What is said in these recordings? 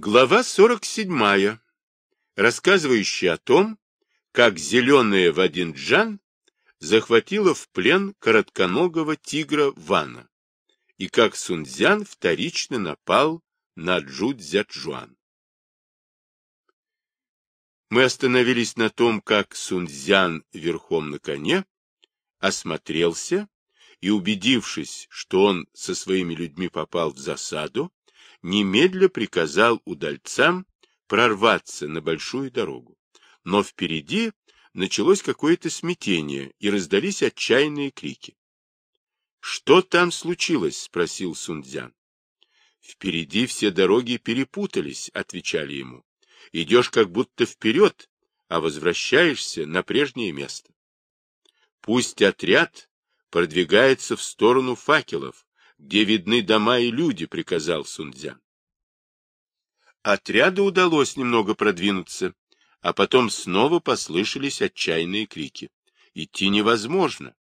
Глава 47, рассказывающая о том, как зеленая Вадинджан захватила в плен коротконогого тигра Вана и как Сунцзян вторично напал на Джудзячжуан. Мы остановились на том, как Сунцзян верхом на коне осмотрелся и, убедившись, что он со своими людьми попал в засаду, немедля приказал удальцам прорваться на большую дорогу. Но впереди началось какое-то смятение, и раздались отчаянные крики. — Что там случилось? — спросил Сунцзян. — Впереди все дороги перепутались, — отвечали ему. — Идешь как будто вперед, а возвращаешься на прежнее место. Пусть отряд продвигается в сторону факелов, где видны дома и люди, — приказал Сунцзян. Отряду удалось немного продвинуться, а потом снова послышались отчаянные крики. Идти невозможно.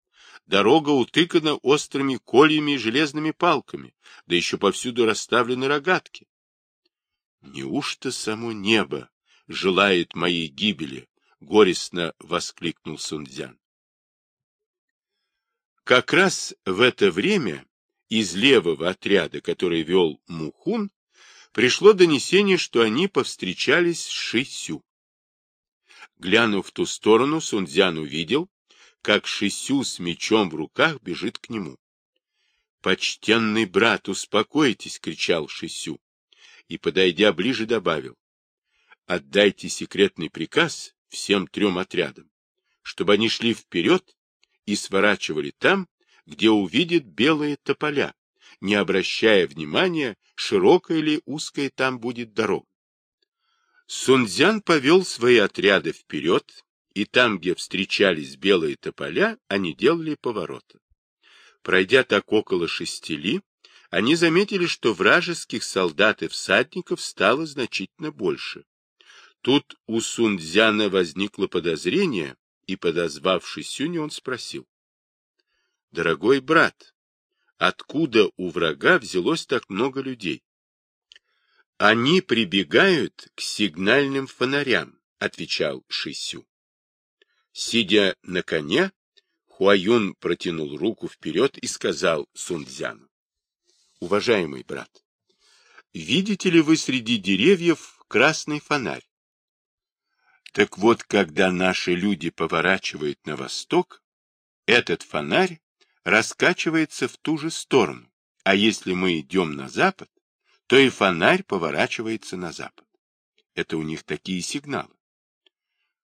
Дорога утыкана острыми кольями и железными палками, да еще повсюду расставлены рогатки. Неужто само небо желает моей гибели? — горестно воскликнул Сунцзян. Как раз в это время из левого отряда, который вел Мухун, пришло донесение, что они повстречались с Шисю. Глянув в ту сторону, Сунцзян увидел, как Шисю с мечом в руках бежит к нему. «Почтенный брат, успокойтесь!» — кричал Шисю. И, подойдя ближе, добавил. «Отдайте секретный приказ всем трем отрядам, чтобы они шли вперед и сворачивали там, где увидят белые тополя, не обращая внимания, широкая или узкая там будет дорога. Сунцзян повел свои отряды вперед, и там, где встречались белые тополя, они делали повороты. Пройдя так около шести ли, они заметили, что вражеских солдат и всадников стало значительно больше. Тут у Сунцзяна возникло подозрение, и, подозвав Шисюня, он спросил. — Дорогой брат, откуда у врага взялось так много людей? — Они прибегают к сигнальным фонарям, — отвечал Шисю. Сидя на коне, Хуаюн протянул руку вперед и сказал Сунцзяну. — Уважаемый брат, видите ли вы среди деревьев красный фонарь? Так вот, когда наши люди поворачивают на восток, этот фонарь раскачивается в ту же сторону, а если мы идем на запад, то и фонарь поворачивается на запад. Это у них такие сигналы.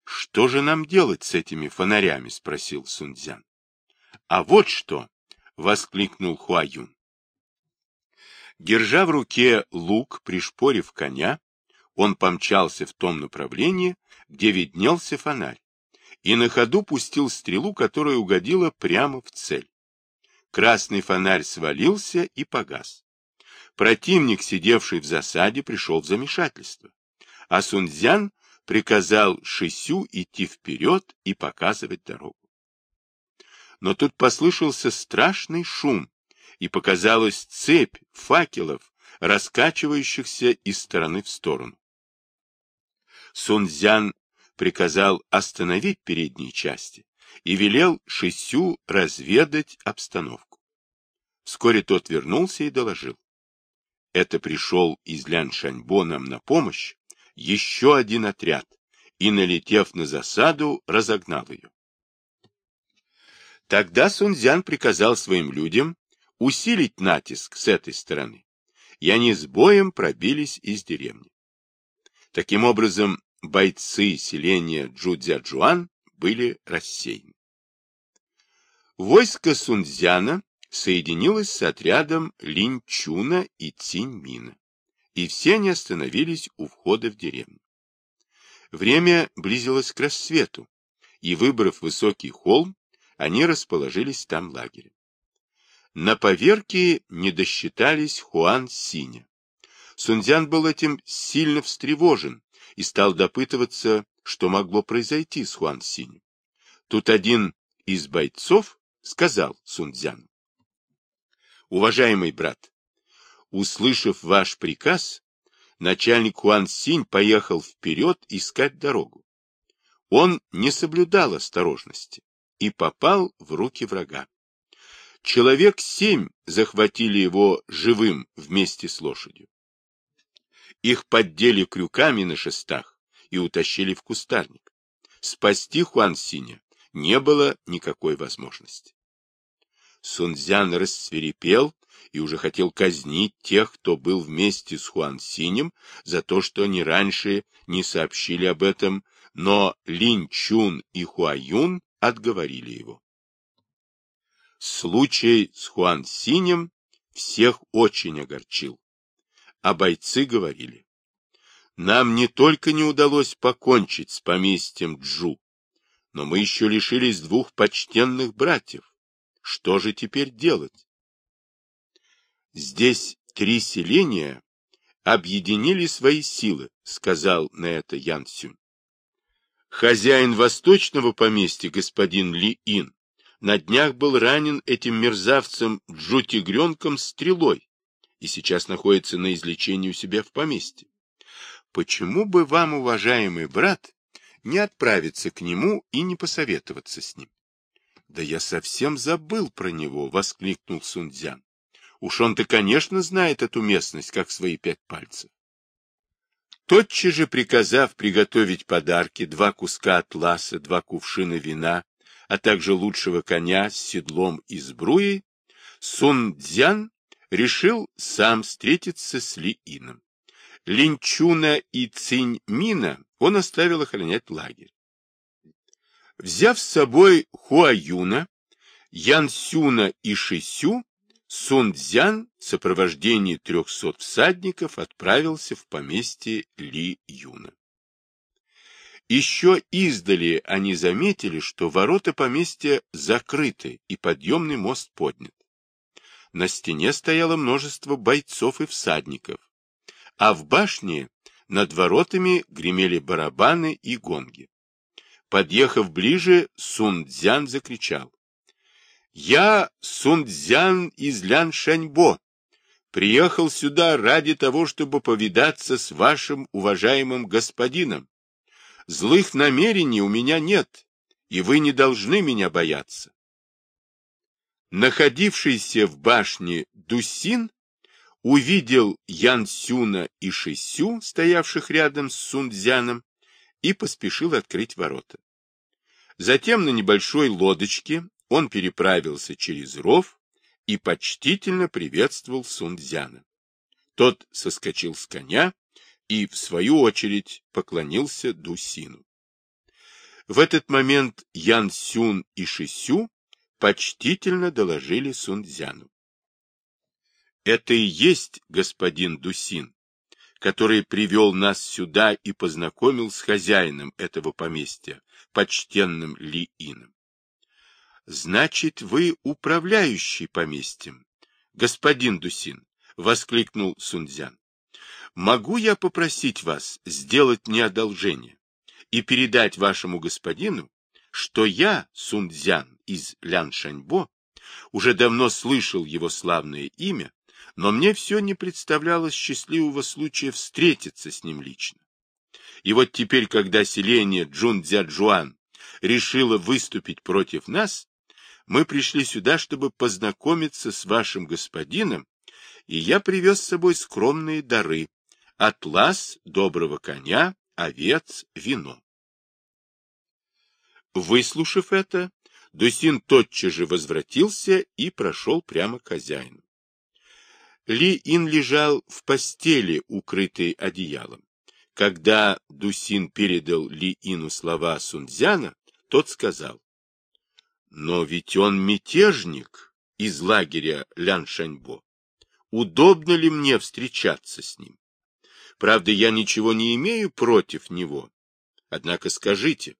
«Что же нам делать с этими фонарями?» — спросил Сунцзян. «А вот что!» — воскликнул Хуаюн. Держа в руке лук, пришпорив коня, он помчался в том направлении, где виднелся фонарь, и на ходу пустил стрелу, которая угодила прямо в цель. Красный фонарь свалился и погас. Противник, сидевший в засаде, пришел в замешательство. А Сунцзян приказал Шисю идти вперед и показывать дорогу. Но тут послышался страшный шум, и показалась цепь факелов, раскачивающихся из стороны в сторону. Сунцзян приказал остановить передние части, и велел Шисю разведать обстановку. Вскоре тот вернулся и доложил. Это пришел из Ляншаньбо нам на помощь еще один отряд и, налетев на засаду, разогнал ее. Тогда Сунцзян приказал своим людям усилить натиск с этой стороны, и они с боем пробились из деревни. Таким образом, бойцы селения Джудзяджуан были рассеяны. Войско Сунцзяна соединилось с отрядом Линчуна и Циньмина, и все они остановились у входа в деревню. Время близилось к рассвету, и, выбрав высокий холм, они расположились там лагерем. На поверке не досчитались Хуан Синя. Сунцзян был этим сильно встревожен и стал допытываться, что могло произойти с Хуан Синем. Тут один из бойцов сказал Сунцзян. Уважаемый брат, услышав ваш приказ, начальник Хуан Синь поехал вперед искать дорогу. Он не соблюдал осторожности и попал в руки врага. Человек семь захватили его живым вместе с лошадью. Их поддели крюками на шестах и утащили в кустарник. Спасти Хуан Синя не было никакой возможности. Сунцзян рассверепел и уже хотел казнить тех, кто был вместе с Хуан Синем, за то, что они раньше не сообщили об этом, но Лин Чун и Хуа Юн отговорили его. Случай с Хуан Синем всех очень огорчил, а бойцы говорили, нам не только не удалось покончить с поместьем Джу, но мы еще лишились двух почтенных братьев. Что же теперь делать? Здесь три селения объединили свои силы, сказал на это Ян Сюнь. Хозяин восточного поместья, господин Ли Ин, на днях был ранен этим мерзавцем Джу-тигренком стрелой и сейчас находится на излечении у себя в поместье. Почему бы вам, уважаемый брат, не отправиться к нему и не посоветоваться с ним? — Да я совсем забыл про него, — воскликнул Сунцзян. Уж он-то, конечно, знает эту местность, как свои пять пальцев. Тотчас же приказав приготовить подарки, два куска атласа, два кувшина вина, а также лучшего коня с седлом и сбруей, Сун Цзян решил сам встретиться с Ли Ином. Линчуна и Циньмина он оставил охранять лагерь. Взяв с собой Хуаюна, Янсюна и Шисю, Сунцзян в сопровождении трехсот всадников отправился в поместье Ли Юна. Еще издали они заметили, что ворота поместья закрыты и подъемный мост поднят. На стене стояло множество бойцов и всадников, а в башне над воротами гремели барабаны и гонги. Подъехав ближе, Сунцзян закричал. Я Сунцзян из Ляншаньбо. Приехал сюда ради того, чтобы повидаться с вашим уважаемым господином. Злых намерений у меня нет, и вы не должны меня бояться. Находившийся в башне Дусин увидел Ян Сюна и Шисю, стоявших рядом с Сунцзяном, и поспешил открыть ворота. Затем на небольшой лодочке он переправился через ров и почтительно приветствовал Сунцзяна. Тот соскочил с коня и, в свою очередь, поклонился Дусину. В этот момент Ян Сюн и Шисю почтительно доложили Сунцзяну. Это и есть господин Дусин, который привел нас сюда и познакомил с хозяином этого поместья, почтенным Ли Ином. Значит, вы управляющий поместьем, господин Дусин, — воскликнул Сунцзян. Могу я попросить вас сделать мне одолжение и передать вашему господину, что я, Сунцзян из Ляншаньбо, уже давно слышал его славное имя, но мне все не представлялось счастливого случая встретиться с ним лично. И вот теперь, когда селение Джун-Дзя-Джуан решило выступить против нас, мы пришли сюда, чтобы познакомиться с вашим господином, и я привез с собой скромные дары — атлас, доброго коня, овец, вино. Выслушав это, Дусин тотчас же возвратился и прошел прямо к хозяину. Ли Ин лежал в постели, укрытый одеялом. Когда Дусин передал Ли Ину слова Сунцзяна, тот сказал, но ведь он мятежник из лагеря Ляншаньбо. Удобно ли мне встречаться с ним? Правда, я ничего не имею против него. Однако скажите,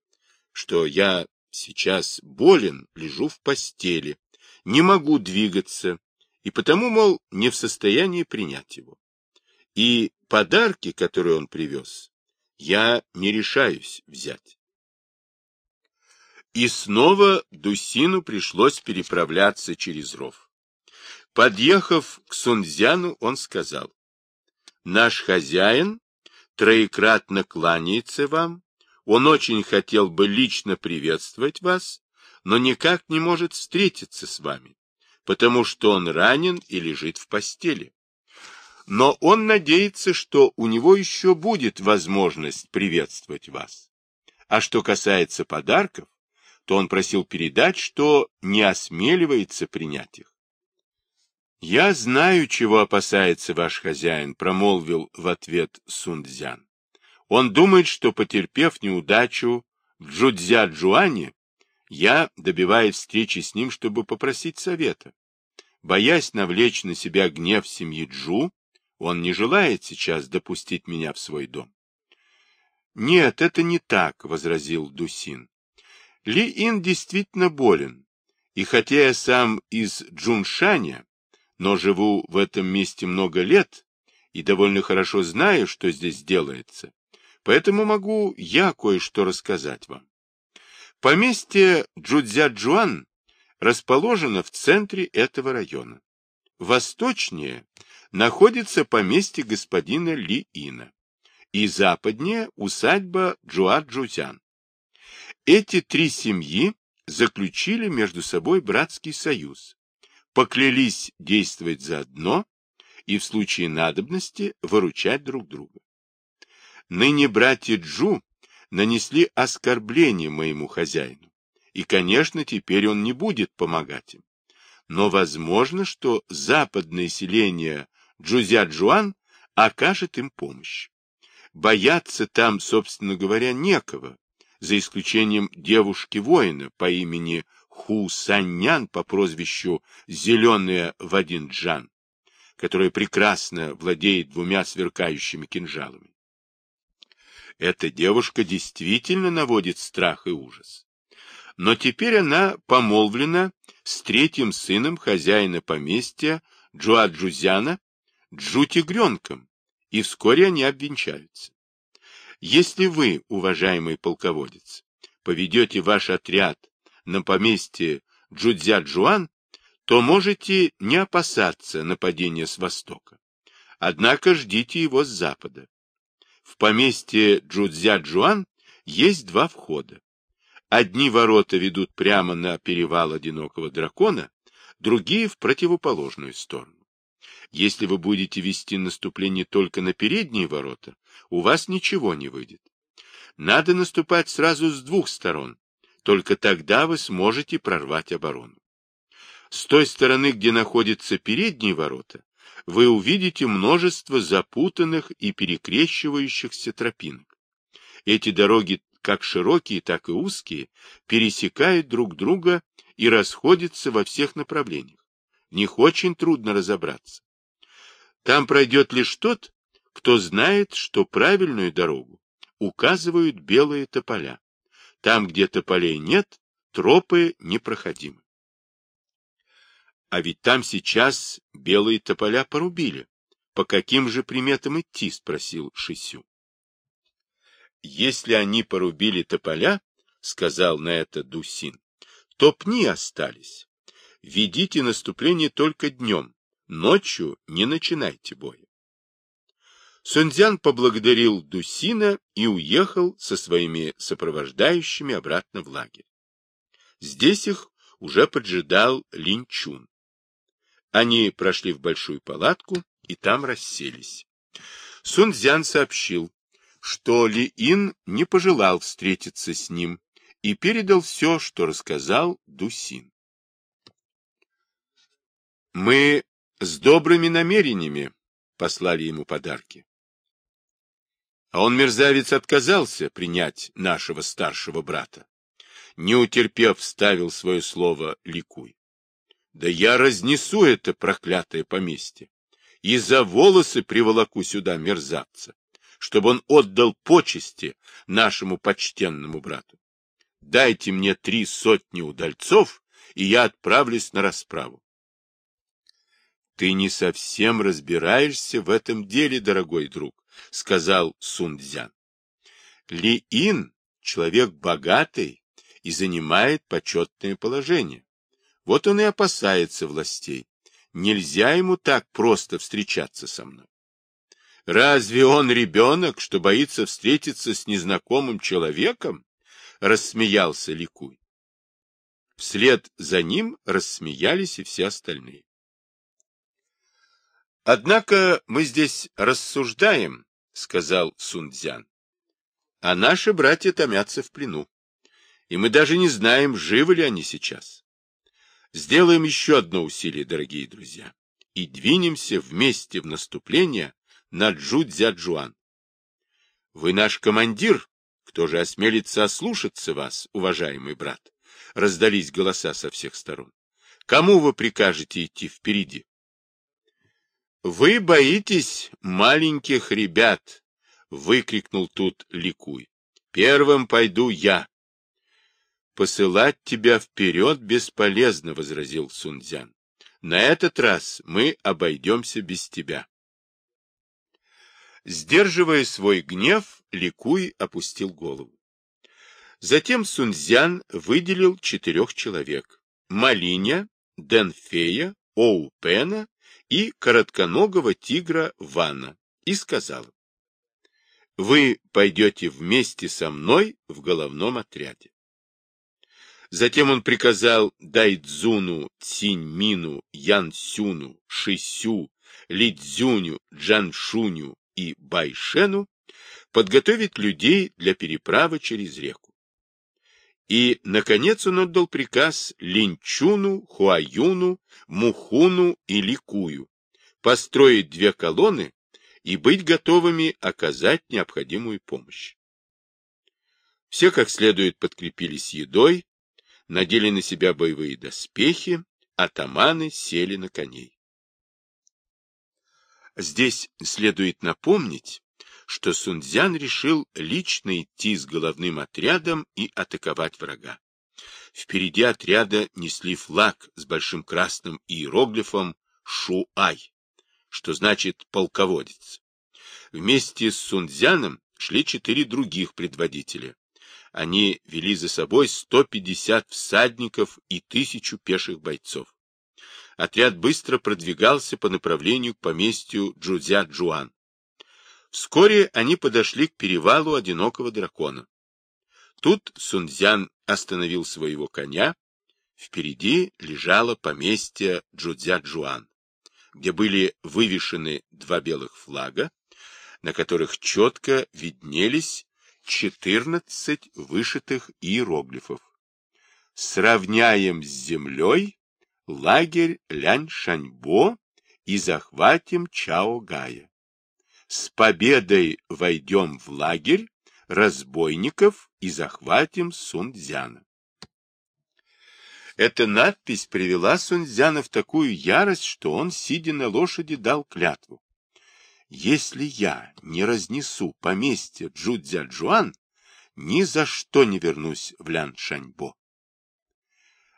что я сейчас болен, лежу в постели, не могу двигаться, и потому, мол, не в состоянии принять его. И подарки, которые он привез, я не решаюсь взять. И снова Дусину пришлось переправляться через ров. Подъехав к Сунцзяну, он сказал, наш хозяин троекратно кланяется вам, он очень хотел бы лично приветствовать вас, но никак не может встретиться с вами, потому что он ранен и лежит в постели. Но он надеется, что у него еще будет возможность приветствовать вас. А что касается подарков, то он просил передать, что не осмеливается принять их. «Я знаю, чего опасается ваш хозяин», — промолвил в ответ Сунцзян. «Он думает, что, потерпев неудачу в Джудзя-Джуане, я добиваюсь встречи с ним, чтобы попросить совета. Боясь навлечь на себя гнев семьи Джу, он не желает сейчас допустить меня в свой дом. — Нет, это не так, — возразил Дусин. Ли Ин действительно болен, и хотя я сам из Джуншаня, но живу в этом месте много лет и довольно хорошо знаю, что здесь делается, поэтому могу я кое-что рассказать вам. Поместье Джудзя-Джуан расположено в центре этого района. Восточнее находится поместье господина Ли Ина и западнее усадьба Джуа-Джузян. Эти три семьи заключили между собой братский союз, поклялись действовать заодно и в случае надобности выручать друг друга. Ныне братья Джу нанесли оскорбление моему хозяину, и, конечно, теперь он не будет помогать им. Но возможно, что западное селение Джузя-Джуан окажет им помощь. Бояться там, собственно говоря, некого, за исключением девушки-воина по имени Ху Саньян по прозвищу Зеленая Вадинджан, которая прекрасно владеет двумя сверкающими кинжалами. Эта девушка действительно наводит страх и ужас. Но теперь она помолвлена с третьим сыном хозяина поместья Джуаджузяна, Джу-тигренком, и вскоре они обвенчаются. Если вы, уважаемый полководец, поведете ваш отряд на поместье Джудзя-Джуан, то можете не опасаться нападения с востока. Однако ждите его с запада. В поместье Джудзя-Джуан есть два входа. Одни ворота ведут прямо на перевал одинокого дракона, другие в противоположную сторону. Если вы будете вести наступление только на передние ворота, у вас ничего не выйдет. Надо наступать сразу с двух сторон, только тогда вы сможете прорвать оборону. С той стороны, где находятся передние ворота, вы увидите множество запутанных и перекрещивающихся тропинок. Эти дороги, как широкие, так и узкие, пересекают друг друга и расходятся во всех направлениях. В них очень трудно разобраться. Там пройдет лишь тот, кто знает, что правильную дорогу указывают белые тополя. Там, где тополей нет, тропы непроходимы. А ведь там сейчас белые тополя порубили. По каким же приметам идти? — спросил Шисю. Если они порубили тополя, — сказал на это Дусин, — то пни остались. Ведите наступление только днем, Ночью не начинайте боя. Сунцзян поблагодарил Дусина и уехал со своими сопровождающими обратно в лагерь. Здесь их уже поджидал Линчун. Они прошли в большую палатку и там расселись. Сунцзян сообщил, что Ли Ин не пожелал встретиться с ним и передал все, что рассказал Дусин. Мы с добрыми намерениями послали ему подарки. А он, мерзавец, отказался принять нашего старшего брата. Не утерпев, вставил свое слово «ликуй». Да я разнесу это проклятое поместье и за волосы приволоку сюда мерзавца, чтобы он отдал почести нашему почтенному брату. Дайте мне три сотни удальцов, и я отправлюсь на расправу. Ты не совсем разбираешься в этом деле, дорогой друг, сказал Сунцзян. Ли Ин человек богатый и занимает почетное положение. Вот он и опасается властей. Нельзя ему так просто встречаться со мной. Разве он ребенок, что боится встретиться с незнакомым человеком? Рассмеялся Ликуй. Вслед за ним рассмеялись и все остальные. Однако мы здесь рассуждаем, сказал Сунцзян. А наши братья томятся в плену. И мы даже не знаем, живы ли они сейчас. Сделаем еще одно усилие, дорогие друзья, и двинемся вместе в наступление на Джудзяджуан. Вы наш командир, кто же осмелится ослушаться вас, уважаемый брат? Раздались голоса со всех сторон. Кому вы прикажете идти впереди? Вы боитесь маленьких ребят, выкрикнул тут Ликуй. Первым пойду я. Посылать тебя вперед бесполезно, возразил Сунцзян. На этот раз мы обойдемся без тебя. Сдерживая свой гнев, Ликуй опустил голову. Затем Сунцзян выделил четырех человек. Малиня, Денфея, Оупена и коротконогого тигра Вана и сказал, «Вы пойдете вместе со мной в головном отряде». Затем он приказал Дайдзуну, Циньмину, Янсюну, Шисю, Лидзюню, Джаншуню и Байшену подготовить людей для переправы через реку. И, наконец, он отдал приказ Линчуну, Хуаюну, Мухуну и Ликую построить две колонны и быть готовыми оказать необходимую помощь. Все как следует подкрепились едой, надели на себя боевые доспехи, атаманы сели на коней. Здесь следует напомнить, что Сунцзян решил лично идти с головным отрядом и атаковать врага. Впереди отряда несли флаг с большим красным иероглифом «Шуай», что значит «полководец». Вместе с Сунцзяном шли четыре других предводителя. Они вели за собой 150 всадников и тысячу пеших бойцов отряд быстро продвигался по направлению к поместью Джудзя-Джуан. Вскоре они подошли к перевалу одинокого дракона. Тут Сунцзян остановил своего коня. Впереди лежало поместье Джудзя-Джуан, где были вывешены два белых флага, на которых четко виднелись 14 вышитых иероглифов. Сравняем с землей лагерь Лянь-Шаньбо и захватим Чао-Гая. С победой войдем в лагерь разбойников и захватим Сунцзяна. Эта надпись привела Сунцзяна в такую ярость, что он, сидя на лошади, дал клятву. Если я не разнесу поместье Джудзя-Джуан, ни за что не вернусь в Лян-Шаньбо.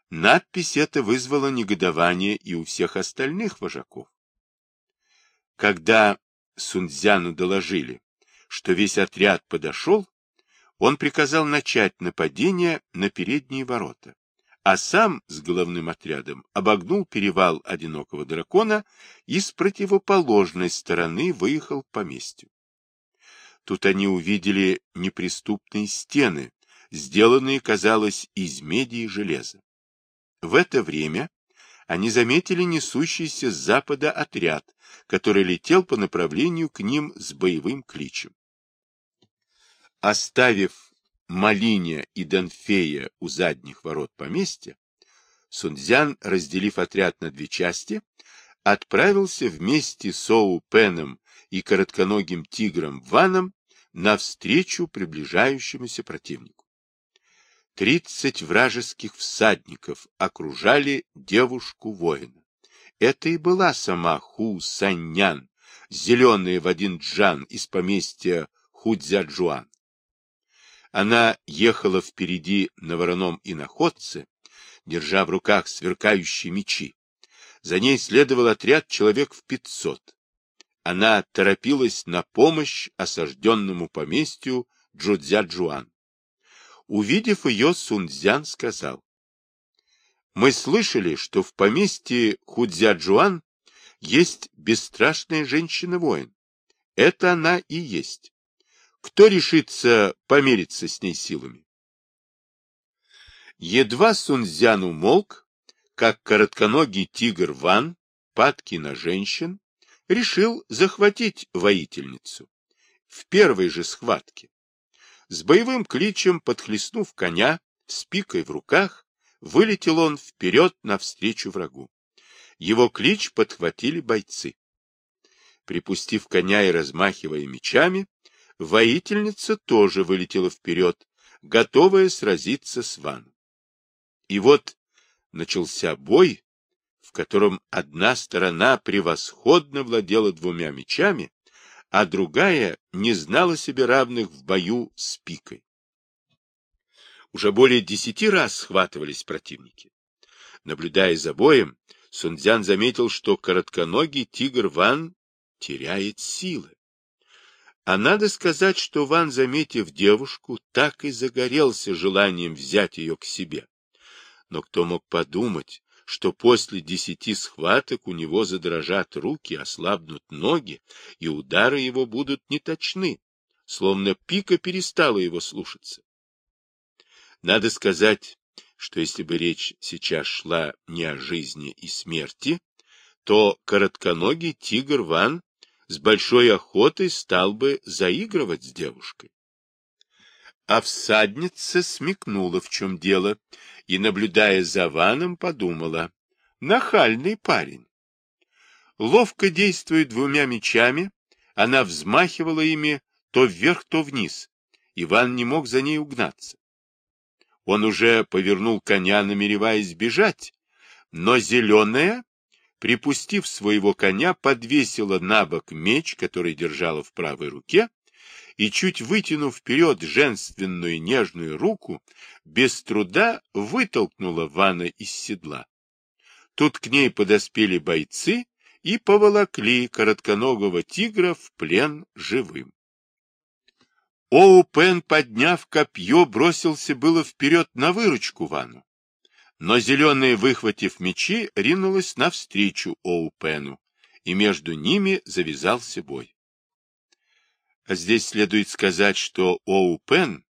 Надпись эта вызвала негодование и у всех остальных вожаков. Когда Сунцзяну доложили, что весь отряд подошел, он приказал начать нападение на передние ворота, а сам с головным отрядом обогнул перевал одинокого дракона и с противоположной стороны выехал к поместью. Тут они увидели неприступные стены, сделанные, казалось, из меди и железа. В это время они заметили несущийся с запада отряд, который летел по направлению к ним с боевым кличем. Оставив Малиня и Донфея у задних ворот поместья, Сунцзян, разделив отряд на две части, отправился вместе с Оу Пеном и коротконогим тигром Ваном навстречу приближающемуся противнику. Тридцать вражеских всадников окружали девушку-воина. Это и была сама Ху Саньян, зеленая в один джан из поместья Худзяджуан. Она ехала впереди на вороном иноходце, держа в руках сверкающие мечи. За ней следовал отряд человек в пятьсот. Она торопилась на помощь осажденному поместью Джудзяджуан. Увидев ее, Сунцзян сказал, «Мы слышали, что в поместье Худзяджуан есть бесстрашная женщина-воин, это она и есть. Кто решится помериться с ней силами? Едва Сунцзян умолк, как коротконогий тигр Ван, падки на женщин, решил захватить воительницу. В первой же схватке. С боевым кличем, подхлестнув коня, с пикой в руках, вылетел он вперед навстречу врагу. Его клич подхватили бойцы. Припустив коня и размахивая мечами, воительница тоже вылетела вперед, готовая сразиться с Ваном. И вот начался бой, в котором одна сторона превосходно владела двумя мечами, а другая не знала себе равных в бою с пикой. Уже более десяти раз схватывались противники. Наблюдая за боем, Сунцзян заметил, что коротконогий тигр Ван теряет силы. А надо сказать, что Ван, заметив девушку, так и загорелся желанием взять ее к себе. Но кто мог подумать, что после десяти схваток у него задрожат руки, ослабнут ноги, и удары его будут неточны, словно пика перестала его слушаться. Надо сказать, что если бы речь сейчас шла не о жизни и смерти, то коротконогий тигр Ван с большой охотой стал бы заигрывать с девушкой. А всадница смекнула, в чем дело, и, наблюдая за Ваном, подумала, нахальный парень. Ловко действуя двумя мечами, она взмахивала ими то вверх, то вниз. Иван не мог за ней угнаться. Он уже повернул коня, намереваясь бежать, но зеленая, припустив своего коня, подвесила на бок меч, который держала в правой руке, и, чуть вытянув вперед женственную нежную руку, без труда вытолкнула Вана из седла. Тут к ней подоспели бойцы и поволокли коротконогого тигра в плен живым. Оупен, подняв копье, бросился было вперед на выручку Вану. Но зеленая, выхватив мечи, ринулась навстречу Оупену, и между ними завязался бой. А здесь следует сказать, что Оупен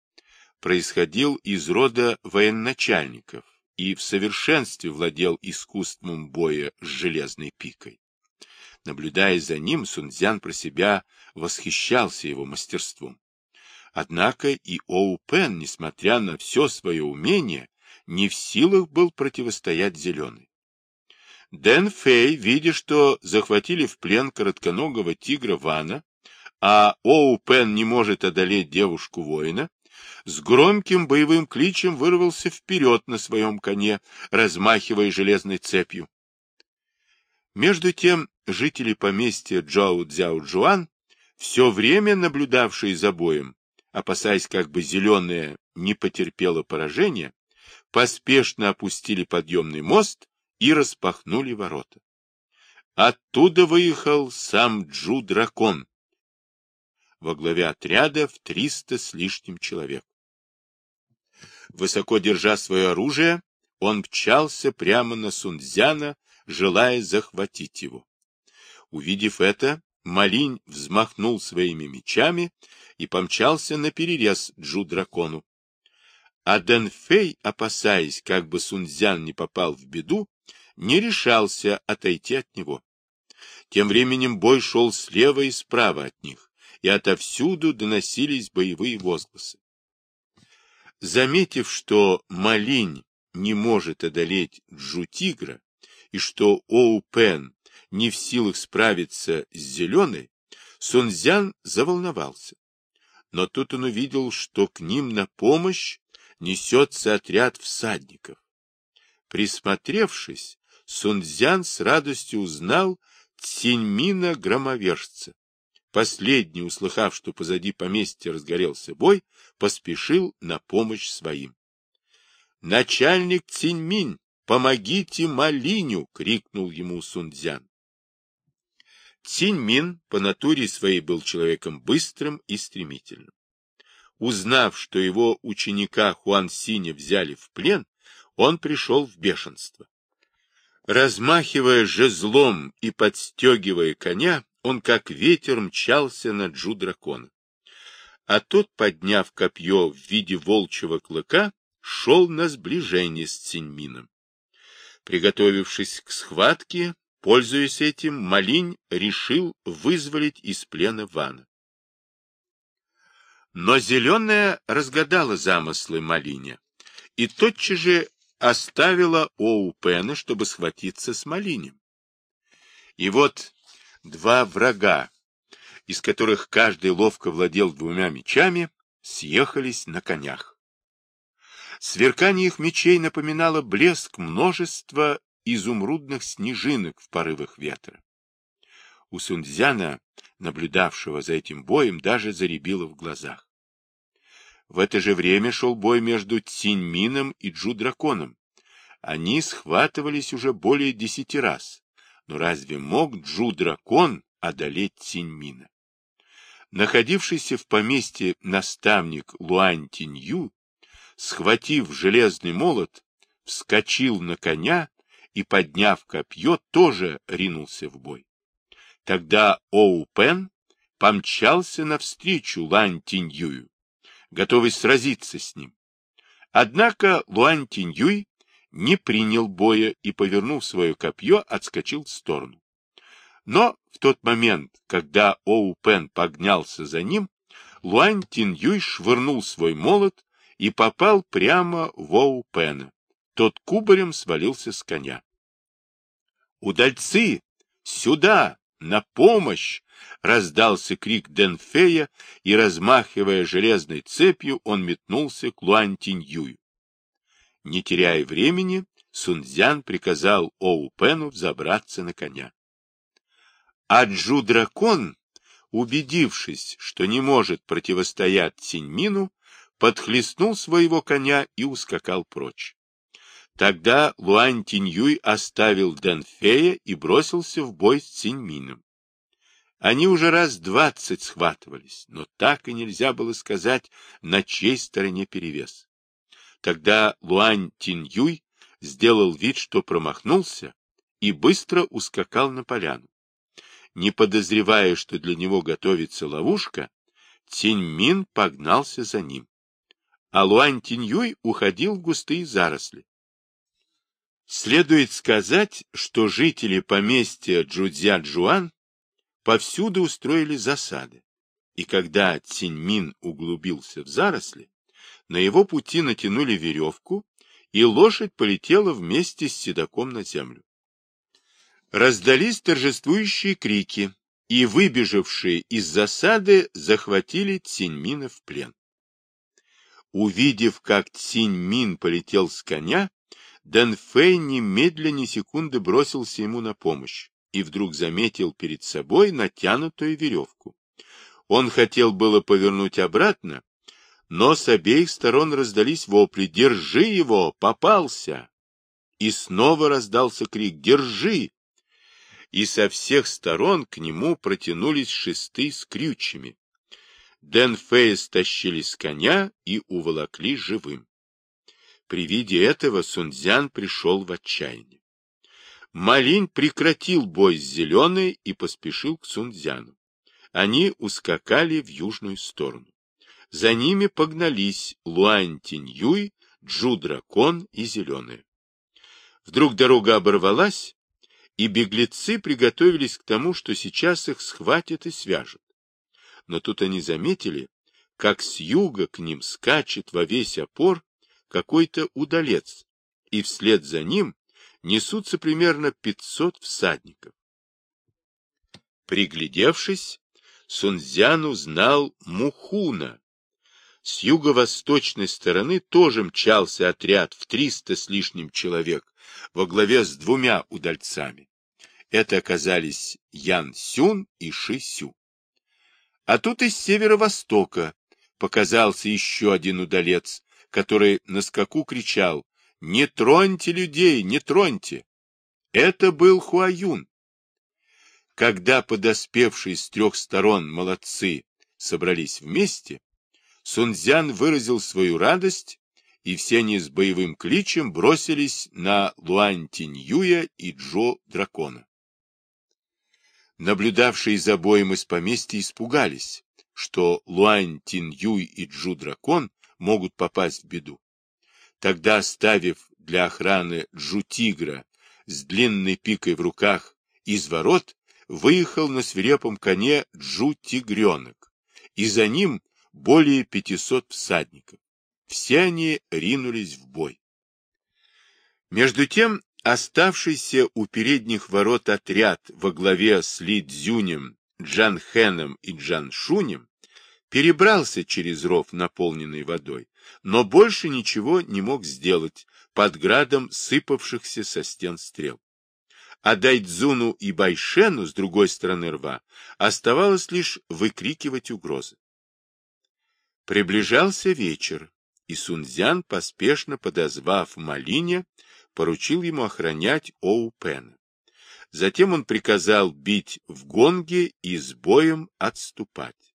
происходил из рода военачальников и в совершенстве владел искусством боя с железной пикой. Наблюдая за ним, Сунцзян про себя восхищался его мастерством. Однако и Оу Пен, несмотря на все свое умение, не в силах был противостоять зеленый. Дэн Фэй, видя, что захватили в плен коротконогого тигра Вана, а Оу Пен не может одолеть девушку-воина, с громким боевым кличем вырвался вперед на своем коне, размахивая железной цепью. Между тем жители поместья Джоу Цзяо Джуан, все время наблюдавшие за боем, опасаясь, как бы зеленая не потерпела поражения, поспешно опустили подъемный мост и распахнули ворота. Оттуда выехал сам Джу-дракон во главе отряда в триста с лишним человек. Высоко держа свое оружие, он мчался прямо на Сунцзяна, желая захватить его. Увидев это, Малинь взмахнул своими мечами и помчался на перерез Джу-дракону. А Дэнфэй, опасаясь, как бы Сунцзян не попал в беду, не решался отойти от него. Тем временем бой шел слева и справа от них, и отовсюду доносились боевые возгласы. Заметив, что Малинь не может одолеть Джу-тигра, и что Оу-Пен не в силах справиться с зеленой, Сунцзян заволновался. Но тут он увидел, что к ним на помощь несется отряд всадников. Присмотревшись, Сунцзян с радостью узнал Циньмина громовержца. Последний, услыхав, что позади поместья разгорелся бой, поспешил на помощь своим. «Начальник Циньмин, помогите Малиню!» — крикнул ему Сунцзян. Циньмин по натуре своей был человеком быстрым и стремительным. Узнав, что его ученика Хуан Синя взяли в плен, он пришел в бешенство. Размахивая жезлом и подстегивая коня, он как ветер мчался на Джу дракона. А тот, подняв копье в виде волчьего клыка, шел на сближение с Циньмином. Приготовившись к схватке, пользуясь этим, Малинь решил вызволить из плена Вана. Но Зеленая разгадала замыслы Малиня и тотчас же оставила Оу Пена, чтобы схватиться с Малинем. И вот два врага, из которых каждый ловко владел двумя мечами, съехались на конях. Сверкание их мечей напоминало блеск множества изумрудных снежинок в порывах ветра. У Сунцзяна, наблюдавшего за этим боем, даже заребило в глазах. В это же время шел бой между Циньмином и Джу-драконом. Они схватывались уже более десяти раз. Но разве мог Джу-дракон одолеть Циньмина? Находившийся в поместье наставник Луань Тинью, схватив железный молот, вскочил на коня и, подняв копье, тоже ринулся в бой. Тогда Оу Пен помчался навстречу Лань Тиньюю, готовый сразиться с ним. Однако Луань Тиньюй не принял боя и, повернув свое копье, отскочил в сторону. Но в тот момент, когда Оу Пен погнался за ним, Луань Тиньюй швырнул свой молот и попал прямо в Оу Пена. Тот кубарем свалился с коня. «Удальцы! Сюда! На помощь!» — раздался крик Денфея, и, размахивая железной цепью, он метнулся к Луань Тиньюю. Не теряя времени, Сунцзян приказал Оу Пену взобраться на коня. А Джу-дракон, убедившись, что не может противостоять Циньмину, подхлестнул своего коня и ускакал прочь. Тогда Луань Тиньюй оставил Дэнфея и бросился в бой с Циньмином. Они уже раз двадцать схватывались, но так и нельзя было сказать, на чьей стороне перевес. Тогда Луань Тиньюй сделал вид, что промахнулся, и быстро ускакал на поляну. Не подозревая, что для него готовится ловушка, Циньмин погнался за ним. А Луань Тиньюй уходил в густые заросли. Следует сказать, что жители поместья Джудзя-Джуан повсюду устроили засады, и когда Циньмин углубился в заросли, на его пути натянули веревку, и лошадь полетела вместе с седаком на землю. Раздались торжествующие крики, и выбежавшие из засады захватили Циньмина в плен. Увидев, как Циньмин полетел с коня, Дэн Фэй немедленно секунды бросился ему на помощь и вдруг заметил перед собой натянутую веревку. Он хотел было повернуть обратно, но с обеих сторон раздались вопли «Держи его! Попался!» И снова раздался крик «Держи!» И со всех сторон к нему протянулись шесты с крючьями. Дэн Фэй стащили с коня и уволокли живым. При виде этого Сунцзян пришел в отчаяние. Малинь прекратил бой с Зеленой и поспешил к Сунцзяну. Они ускакали в южную сторону. За ними погнались Луань Тиньюй, Джу Дракон и Зеленая. Вдруг дорога оборвалась, и беглецы приготовились к тому, что сейчас их схватят и свяжут. Но тут они заметили, как с юга к ним скачет во весь опор какой-то удалец, и вслед за ним несутся примерно пятьсот всадников. Приглядевшись, Сунцзян узнал Мухуна, с юго-восточной стороны тоже мчался отряд в триста с лишним человек во главе с двумя удальцами. Это оказались Ян Сюн и Ши Сю. А тут из северо-востока показался еще один удалец, который на скаку кричал «Не троньте людей, не троньте!» Это был Хуаюн. Когда подоспевшие с трех сторон молодцы собрались вместе, Сунцзян выразил свою радость, и все они с боевым кличем бросились на Луань Тиньюя и Джо Дракона. Наблюдавшие за боем из поместья испугались, что Луань Тин Юй и Джу Дракон могут попасть в беду. Тогда, оставив для охраны Джу Тигра с длинной пикой в руках из ворот, выехал на свирепом коне Джу Тигренок, и за ним более 500 всадников. Все они ринулись в бой. Между тем, оставшийся у передних ворот отряд во главе с Ли Цзюнем, Джан Хэном и Джан Шунем перебрался через ров, наполненный водой, но больше ничего не мог сделать под градом сыпавшихся со стен стрел. А Дайдзуну и Байшену с другой стороны рва оставалось лишь выкрикивать угрозы. Приближался вечер, и Сунцзян, поспешно подозвав Малине, поручил ему охранять Оу Пена. Затем он приказал бить в гонге и с боем отступать.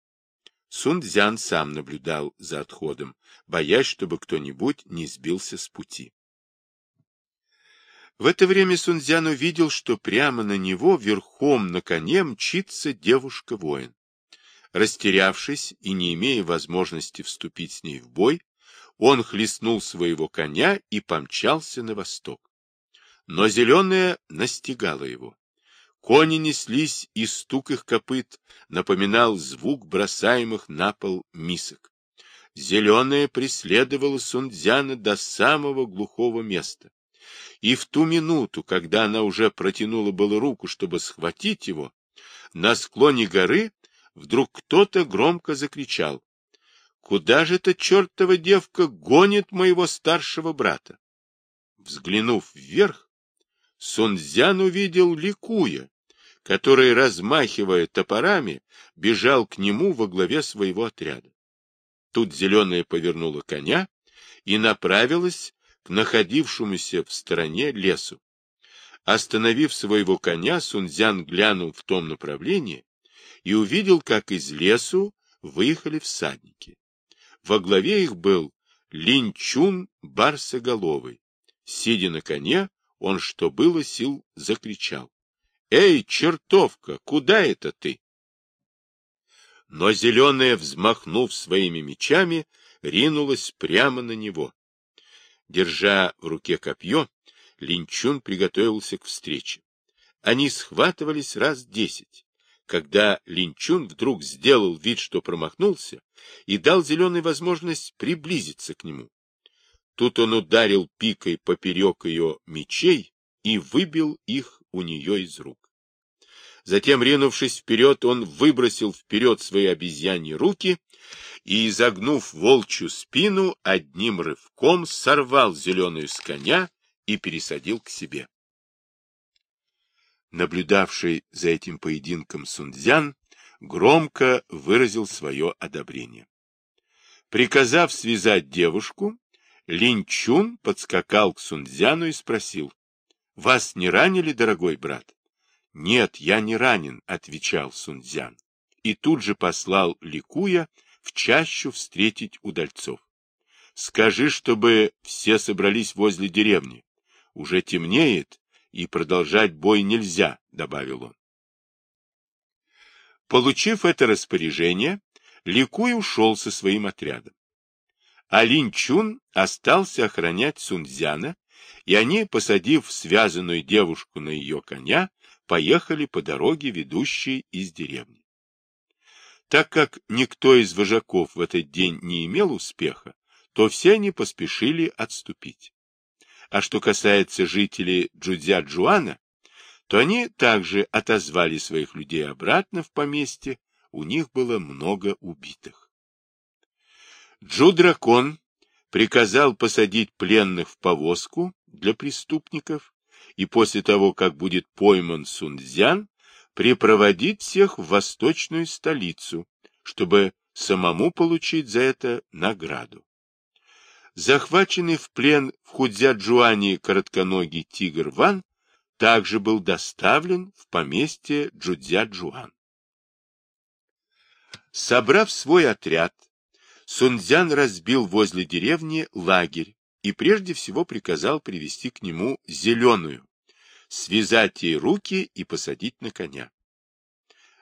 Сунцзян сам наблюдал за отходом, боясь, чтобы кто-нибудь не сбился с пути. В это время Сунцзян увидел, что прямо на него верхом на коне мчится девушка-воин. Растерявшись и не имея возможности вступить с ней в бой, он хлестнул своего коня и помчался на восток. Но зеленая настигала его. Кони неслись, и стук их копыт напоминал звук бросаемых на пол мисок. Зеленая преследовала Сунцзяна до самого глухого места. И в ту минуту, когда она уже протянула было руку, чтобы схватить его, на склоне горы вдруг кто-то громко закричал Куда же эта чертова девка гонит моего старшего брата? Взглянув вверх, Сунцзян увидел Ликуя, который, размахивая топорами, бежал к нему во главе своего отряда. Тут зеленая повернула коня и направилась к находившемуся в стороне лесу. Остановив своего коня, Сунцзян глянул в том направлении и увидел, как из лесу выехали всадники. Во главе их был Линчун Барсоголовый. Сидя на коне, он, что было сил, закричал. — Эй, чертовка, куда это ты? Но зеленая, взмахнув своими мечами, ринулась прямо на него. Держа в руке копье, Линчун приготовился к встрече. Они схватывались раз десять когда Линчун вдруг сделал вид, что промахнулся, и дал зеленой возможность приблизиться к нему. Тут он ударил пикой поперек ее мечей и выбил их у нее из рук. Затем, ринувшись вперед, он выбросил вперед свои обезьяньи руки и, изогнув волчью спину, одним рывком сорвал зеленую с коня и пересадил к себе наблюдавший за этим поединком Сунцзян, громко выразил свое одобрение. Приказав связать девушку, Линчун подскакал к Сунцзяну и спросил, — Вас не ранили, дорогой брат? — Нет, я не ранен, — отвечал Сунцзян, и тут же послал Ликуя в чащу встретить удальцов. — Скажи, чтобы все собрались возле деревни. Уже темнеет, и продолжать бой нельзя, — добавил он. Получив это распоряжение, Ликуй ушел со своим отрядом. А Лин Чун остался охранять Сунцзяна, и они, посадив связанную девушку на ее коня, поехали по дороге, ведущей из деревни. Так как никто из вожаков в этот день не имел успеха, то все они поспешили отступить. А что касается жителей Джудзя-Джуана, то они также отозвали своих людей обратно в поместье, у них было много убитых. Джу-дракон приказал посадить пленных в повозку для преступников и после того, как будет пойман Сунцзян, припроводить всех в восточную столицу, чтобы самому получить за это награду. Захваченный в плен в Худзяджуане коротконогий тигр Ван также был доставлен в поместье Джудзяджуан. Собрав свой отряд, Сунцзян разбил возле деревни лагерь и прежде всего приказал привести к нему зеленую, связать ей руки и посадить на коня.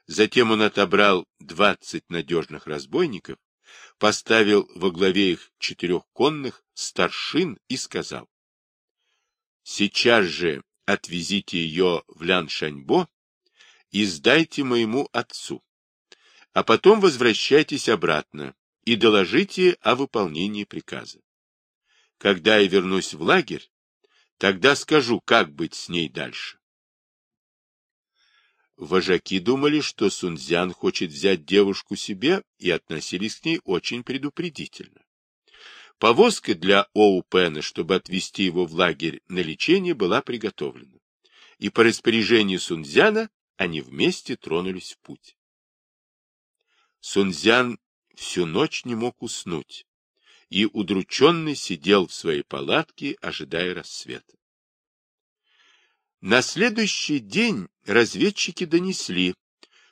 Затем он отобрал двадцать надежных разбойников, поставил во главе их четырех конных старшин и сказал, «Сейчас же отвезите ее в Ляншаньбо и сдайте моему отцу, а потом возвращайтесь обратно и доложите о выполнении приказа. Когда я вернусь в лагерь, тогда скажу, как быть с ней дальше. Вожаки думали, что Сунцзян хочет взять девушку себе и относились к ней очень предупредительно. Повозка для Оу Пена, чтобы отвезти его в лагерь на лечение, была приготовлена. И по распоряжению Сунцзяна они вместе тронулись в путь. Сунцзян всю ночь не мог уснуть и удрученный сидел в своей палатке, ожидая рассвета. На следующий день разведчики донесли,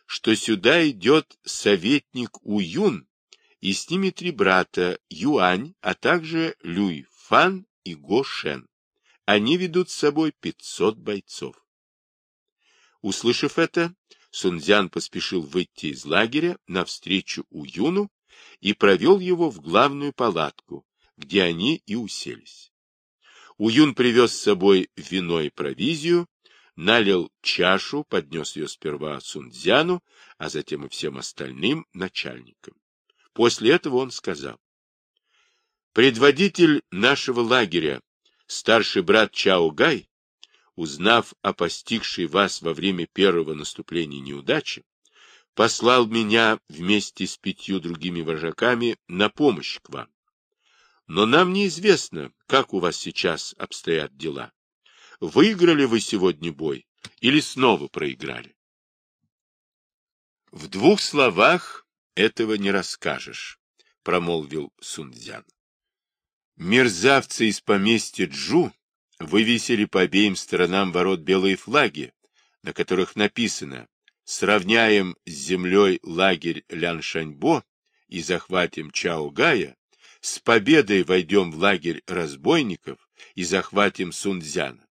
что сюда идет советник Уюн, и с ними три брата Юань, а также Люй Фан и Го Шен. Они ведут с собой 500 бойцов. Услышав это, Сунцзян поспешил выйти из лагеря навстречу Уюну и провел его в главную палатку, где они и уселись. Уюн привез с собой вино и провизию, налил чашу, поднес ее сперва Сунцзяну, а затем и всем остальным начальникам. После этого он сказал, «Предводитель нашего лагеря, старший брат Чао Гай, узнав о постигшей вас во время первого наступления неудачи, послал меня вместе с пятью другими вожаками на помощь к вам. Но нам неизвестно, как у вас сейчас обстоят дела. Выиграли вы сегодня бой или снова проиграли? В двух словах этого не расскажешь, промолвил Сунцзян. Мерзавцы из поместья Джу вывесили по обеим сторонам ворот белые флаги, на которых написано «Сравняем с землей лагерь Ляншаньбо и захватим Чаогая, с победой войдем в лагерь разбойников и захватим Сунцзяна».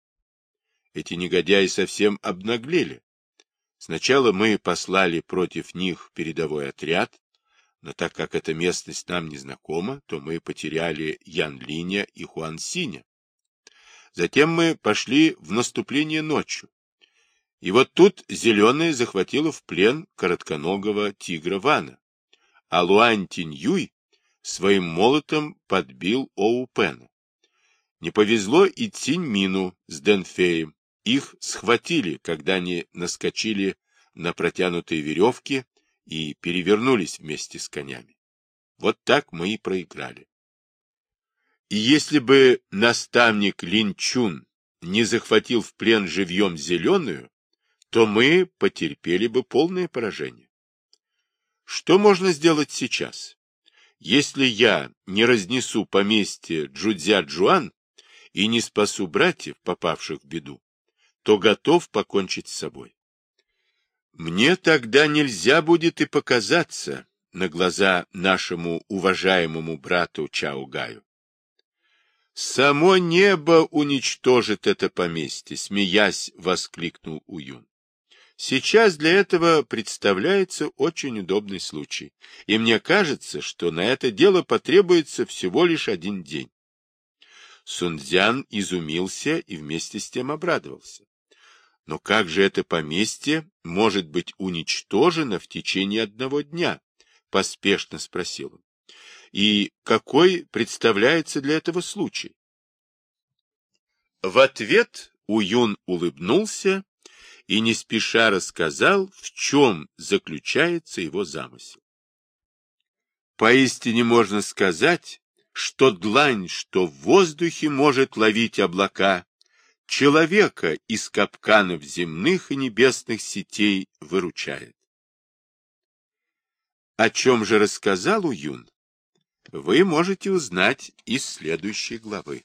Эти негодяи совсем обнаглели. Сначала мы послали против них передовой отряд, но так как эта местность нам не знакома, то мы потеряли Ян Линя и Хуан Синя. Затем мы пошли в наступление ночью. И вот тут Зеленая захватила в плен коротконогого тигра Вана, а Луань Тиньюй своим молотом подбил Оу Пена. Не повезло и Цинь Мину с Дэнфеем. Их схватили, когда они наскочили на протянутые веревки и перевернулись вместе с конями. Вот так мы и проиграли. Если бы наставник Линчун не захватил в плен живьем зеленую, то мы потерпели бы полное поражение. Что можно сделать сейчас? Если я не разнесу поместье Джудзя-Джуан и не спасу братьев, попавших в беду, то готов покончить с собой. Мне тогда нельзя будет и показаться на глаза нашему уважаемому брату Чаугаю. «Само небо уничтожит это поместье!» — смеясь, воскликнул Уюн. «Сейчас для этого представляется очень удобный случай, и мне кажется, что на это дело потребуется всего лишь один день». Сунцзян изумился и вместе с тем обрадовался. Но как же это поместье может быть уничтожено в течение одного дня? — поспешно спросил он. И какой представляется для этого случай? В ответ Уюн улыбнулся и не спеша рассказал, в чем заключается его замысел. Поистине можно сказать, что длань, что в воздухе может ловить облака, человека из капканов земных и небесных сетей выручает. О чем же рассказал Уюн? Вы можете узнать из следующей главы.